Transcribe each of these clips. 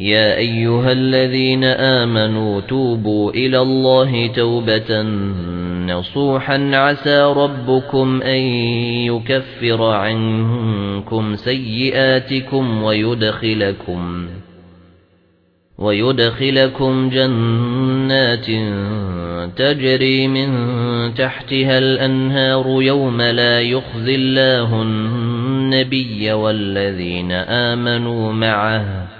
يا أيها الذين آمنوا توبوا إلى الله توبة نصوحا عسى ربكم أن يكفر عنكم سيئاتكم ويدخلكم ويدخلكم جنات تجري من تحتها الأنهار يوم لا يخزي الله النبي والذين آمنوا معه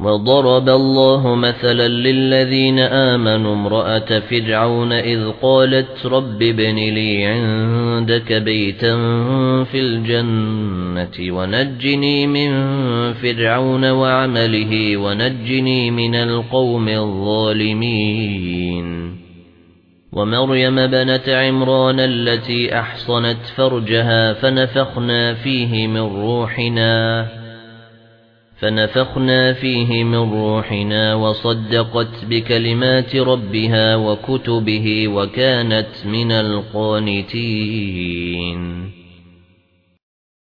وضرب الله مثلا للذين آمنوا امرأة فرعون إذ قالت رب ابن لي عندك بيتا في الجنة ونجني من فرعون وعمله ونجني من القوم الظالمين. ومريم بنت عمران التي أحصنت فرجها فنفخنا فيه من روحنا. فنفخنا فيه من روحنا وصدقت بكلمات ربها وكتبه وكانت من القانتين.